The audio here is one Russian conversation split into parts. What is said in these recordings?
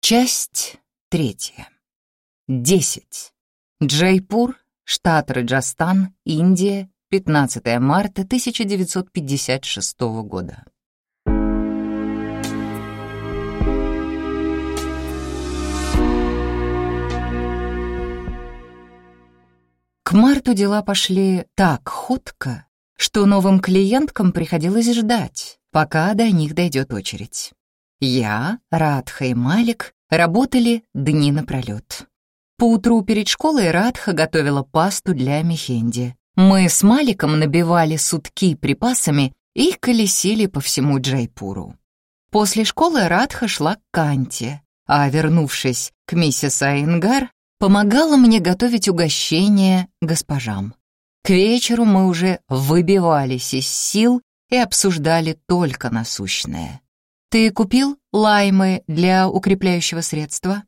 Часть третья. Десять. Джайпур, штат Раджастан, Индия, 15 марта 1956 года. К марту дела пошли так ходко, что новым клиенткам приходилось ждать, пока до них дойдет очередь. Я, Радха и Малик работали дни напролет. Поутру перед школой Радха готовила пасту для Мехенди. Мы с Маликом набивали сутки припасами и колесили по всему Джайпуру. После школы Радха шла к Канте, а, вернувшись к миссис Айнгар, помогала мне готовить угощения госпожам. К вечеру мы уже выбивались из сил и обсуждали только насущное. «Ты купил лаймы для укрепляющего средства?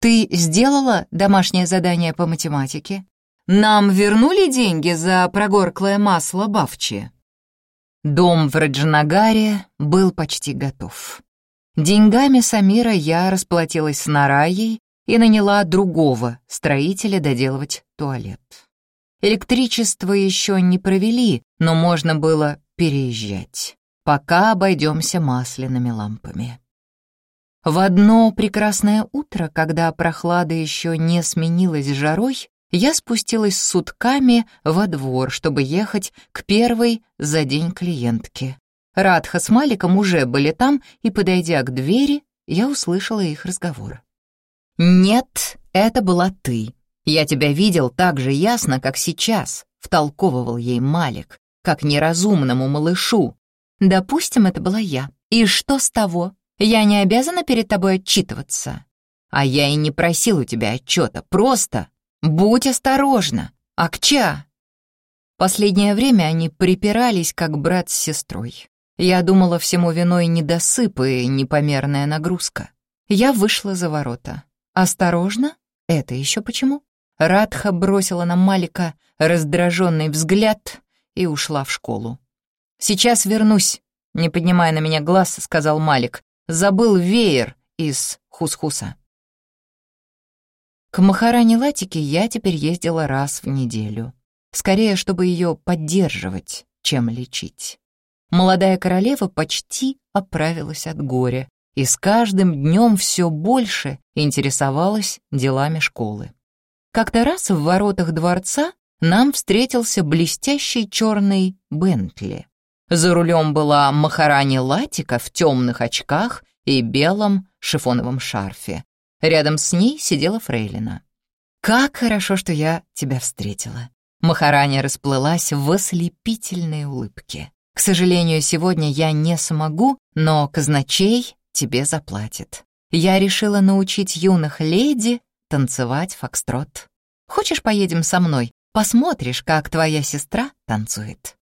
Ты сделала домашнее задание по математике? Нам вернули деньги за прогорклое масло Бавчи?» Дом в Раджанагаре был почти готов. Деньгами Самира я расплатилась с Нараей и наняла другого строителя доделывать туалет. Электричество еще не провели, но можно было переезжать. Пока обойдемся масляными лампами. В одно прекрасное утро, когда прохлада еще не сменилась жарой, я спустилась с сутками во двор, чтобы ехать к первой за день клиентке. Радха с Маликом уже были там, и, подойдя к двери, я услышала их разговор. «Нет, это была ты. Я тебя видел так же ясно, как сейчас», — втолковывал ей Малик, как неразумному малышу. «Допустим, это была я. И что с того? Я не обязана перед тобой отчитываться. А я и не просил у тебя отчета, просто будь осторожна. Акча!» Последнее время они припирались, как брат с сестрой. Я думала, всему виной недосып и непомерная нагрузка. Я вышла за ворота. «Осторожно? Это еще почему?» Радха бросила на Малика раздраженный взгляд и ушла в школу. «Сейчас вернусь», — не поднимая на меня глаз, сказал Малик. «Забыл веер из хусхуса». К Махаране Латике я теперь ездила раз в неделю. Скорее, чтобы ее поддерживать, чем лечить. Молодая королева почти оправилась от горя и с каждым днем все больше интересовалась делами школы. Как-то раз в воротах дворца нам встретился блестящий черный Бентли. За рулем была Махарани Латика в темных очках и белом шифоновом шарфе. Рядом с ней сидела Фрейлина. «Как хорошо, что я тебя встретила!» Махарани расплылась в ослепительной улыбке. «К сожалению, сегодня я не смогу, но казначей тебе заплатит. Я решила научить юных леди танцевать фокстрот. Хочешь, поедем со мной? Посмотришь, как твоя сестра танцует».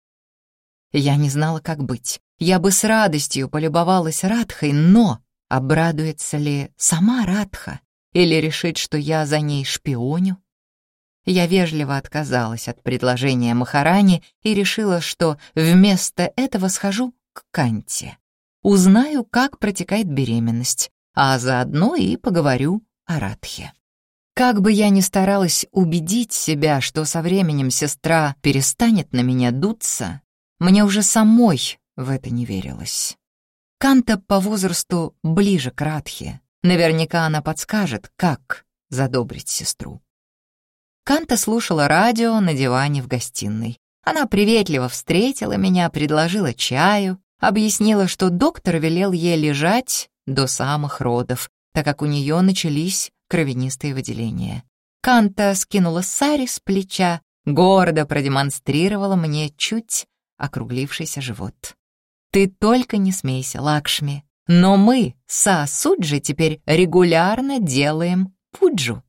Я не знала, как быть. Я бы с радостью полюбовалась Радхой, но обрадуется ли сама Радха или решит, что я за ней шпионю? Я вежливо отказалась от предложения Махарани и решила, что вместо этого схожу к Канте узнаю, как протекает беременность, а заодно и поговорю о Радхе. Как бы я ни старалась убедить себя, что со временем сестра перестанет на меня дуться, мне уже самой в это не верилось. Канта по возрасту ближе к Радхе. Наверняка она подскажет, как задобрить сестру. Канта слушала радио на диване в гостиной. Она приветливо встретила меня, предложила чаю, Объяснила, что доктор велел ей лежать до самых родов, так как у нее начались кровянистые выделения. Канта скинула сари с плеча, гордо продемонстрировала мне чуть округлившийся живот. «Ты только не смейся, Лакшми, но мы с Суджи теперь регулярно делаем пуджу».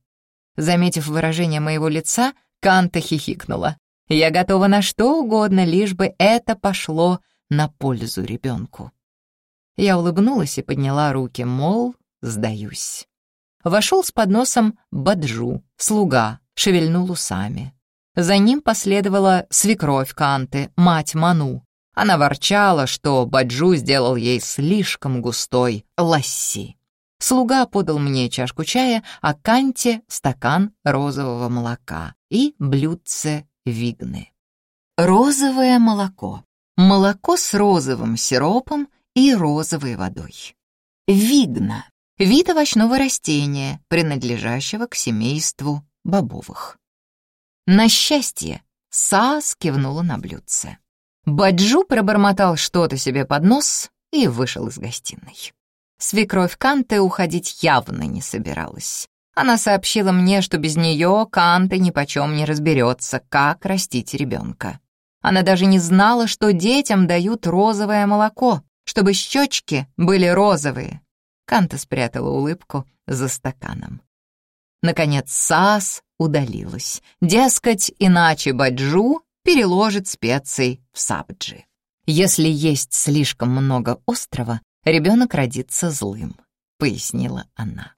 Заметив выражение моего лица, Канта хихикнула. «Я готова на что угодно, лишь бы это пошло на пользу ребенку. Я улыбнулась и подняла руки, мол, сдаюсь. Вошел с подносом Баджу, слуга, шевельнул усами. За ним последовала свекровь Канты, мать Ману. Она ворчала, что Баджу сделал ей слишком густой ласси. Слуга подал мне чашку чая, а Канте — стакан розового молока и блюдце вигны. Розовое молоко. Молоко с розовым сиропом и розовой водой. Вигна — вид овощного растения, принадлежащего к семейству бобовых. На счастье, Саас кивнула на блюдце. Баджу пробормотал что-то себе под нос и вышел из гостиной. Свекровь Канте уходить явно не собиралась. Она сообщила мне, что без нее Канте нипочем не разберется, как растить ребенка. Она даже не знала, что детям дают розовое молоко, чтобы щечки были розовые. Канта спрятала улыбку за стаканом. Наконец Сас удалилась. Дескать, иначе Баджу переложит специй в сабджи. Если есть слишком много острова, ребенок родится злым, пояснила она.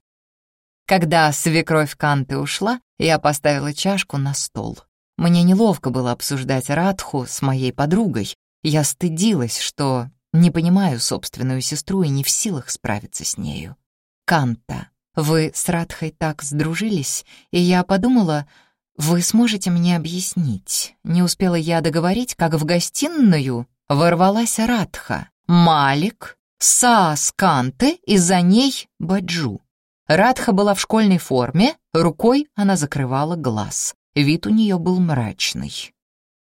Когда свекровь Канты ушла, я поставила чашку на стол. Мне неловко было обсуждать Радху с моей подругой. Я стыдилась, что не понимаю собственную сестру и не в силах справиться с нею. Канта, вы с Радхой так сдружились, и я подумала, «Вы сможете мне объяснить?» Не успела я договорить, как в гостиную ворвалась Радха, Малик, Саас Канте и за ней Баджу. Радха была в школьной форме, рукой она закрывала глаз. Вид у нее был мрачный.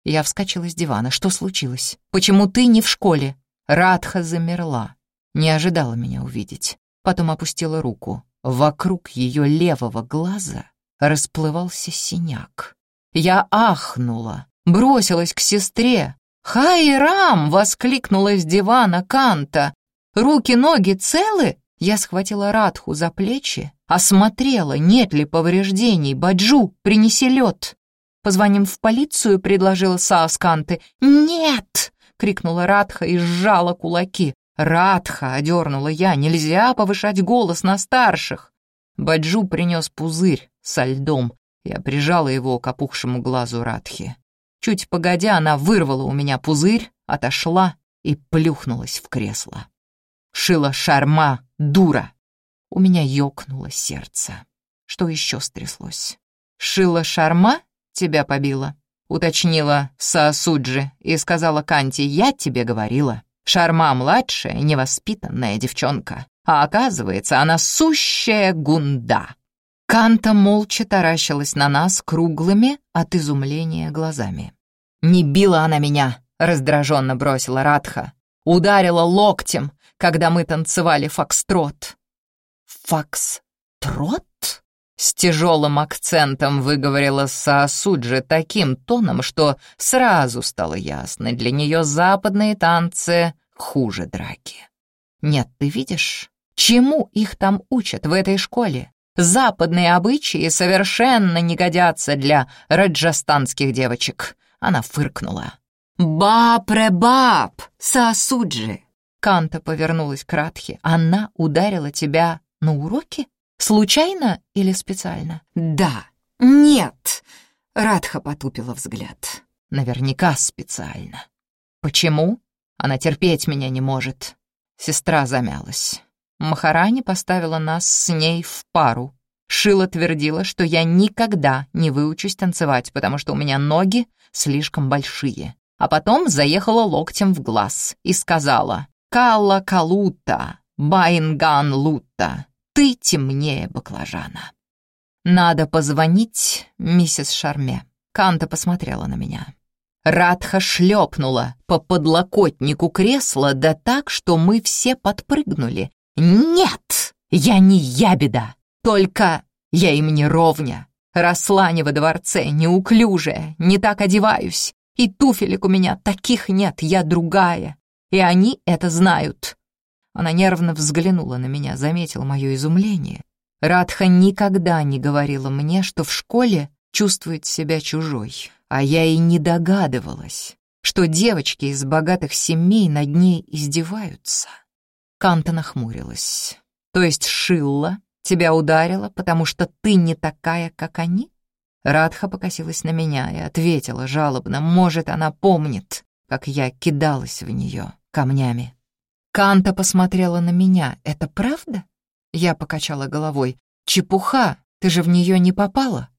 Я вскочила с дивана. Что случилось? Почему ты не в школе? Радха замерла. Не ожидала меня увидеть. Потом опустила руку. Вокруг ее левого глаза расплывался синяк. Я ахнула, бросилась к сестре. «Хайрам!» — воскликнула с дивана Канта. «Руки-ноги целы?» Я схватила Радху за плечи, осмотрела, нет ли повреждений. «Баджу, принеси лед!» «Позвоним в полицию», — предложила Саас Канты. «Нет!» — крикнула Радха и сжала кулаки. «Радха!» — одернула я. «Нельзя повышать голос на старших!» Баджу принес пузырь со льдом. Я прижала его к опухшему глазу Радхи. Чуть погодя, она вырвала у меня пузырь, отошла и плюхнулась в кресло. Шила шарма, дура! У меня ёкнуло сердце. Что еще стряслось? Шила шарма тебя побила? Уточнила Саасуджи и сказала Канти, я тебе говорила. Шарма младшая, невоспитанная девчонка. А оказывается, она сущая гунда. Канта молча таращилась на нас круглыми от изумления глазами. «Не била она меня!» — раздраженно бросила Радха. «Ударила локтем, когда мы танцевали фокстрот». «Фокстрот?» С тяжелым акцентом выговорила Саасуджи таким тоном, что сразу стало ясно, для нее западные танцы хуже драки. «Нет, ты видишь, чему их там учат в этой школе? Западные обычаи совершенно не годятся для раджастанских девочек. Она фыркнула. «Баб-ре-баб! Сасуджи!» Канта повернулась к Радхе. «Она ударила тебя на уроке? Случайно или специально?» «Да». «Нет!» Радха потупила взгляд. «Наверняка специально». «Почему?» «Она терпеть меня не может». Сестра замялась. Махарани поставила нас с ней в пару. Шила твердила, что я никогда не выучусь танцевать, потому что у меня ноги слишком большие. А потом заехала локтем в глаз и сказала «Калла Калута, Байнган Лута, ты темнее баклажана». «Надо позвонить миссис Шарме». Канта посмотрела на меня. Радха шлепнула по подлокотнику кресла, да так, что мы все подпрыгнули, «Нет, я не ябеда, только я им не ровня. Росла не во дворце, неуклюжая, не так одеваюсь, и туфелек у меня таких нет, я другая, и они это знают». Она нервно взглянула на меня, заметила мое изумление. Радха никогда не говорила мне, что в школе чувствует себя чужой, а я и не догадывалась, что девочки из богатых семей над ней издеваются. Канта нахмурилась. «То есть Шилла тебя ударила, потому что ты не такая, как они?» Радха покосилась на меня и ответила жалобно. «Может, она помнит, как я кидалась в нее камнями». Канта посмотрела на меня. «Это правда?» Я покачала головой. «Чепуха, ты же в нее не попала?»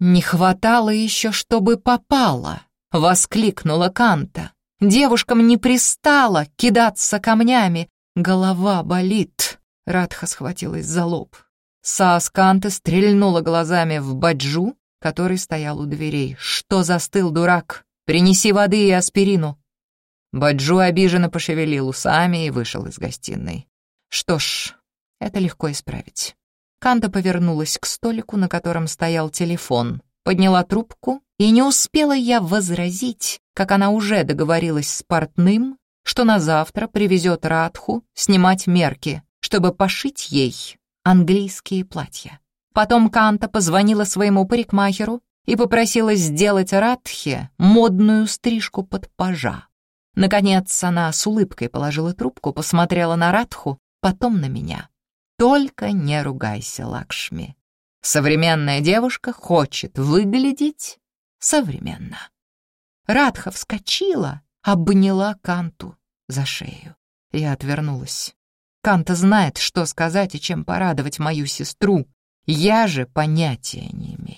«Не хватало еще, чтобы попала!» — воскликнула Канта. «Девушкам не пристало кидаться камнями. Голова болит!» Радха схватилась за лоб. Саас Канта стрельнула глазами в Баджу, который стоял у дверей. «Что застыл, дурак? Принеси воды и аспирину!» Баджу обиженно пошевелил усами и вышел из гостиной. «Что ж, это легко исправить». Канта повернулась к столику, на котором стоял телефон, подняла трубку, и не успела я возразить, как она уже договорилась с портным, что на завтра привезет Радху снимать мерки, чтобы пошить ей английские платья. Потом Канта позвонила своему парикмахеру и попросила сделать Радхе модную стрижку под пажа. Наконец она с улыбкой положила трубку, посмотрела на Радху, потом на меня. Только не ругайся, Лакшми. Современная девушка хочет выглядеть современно. Радха вскочила, обняла Канту за шею. Я отвернулась. Канта знает, что сказать и чем порадовать мою сестру. Я же понятия не имею.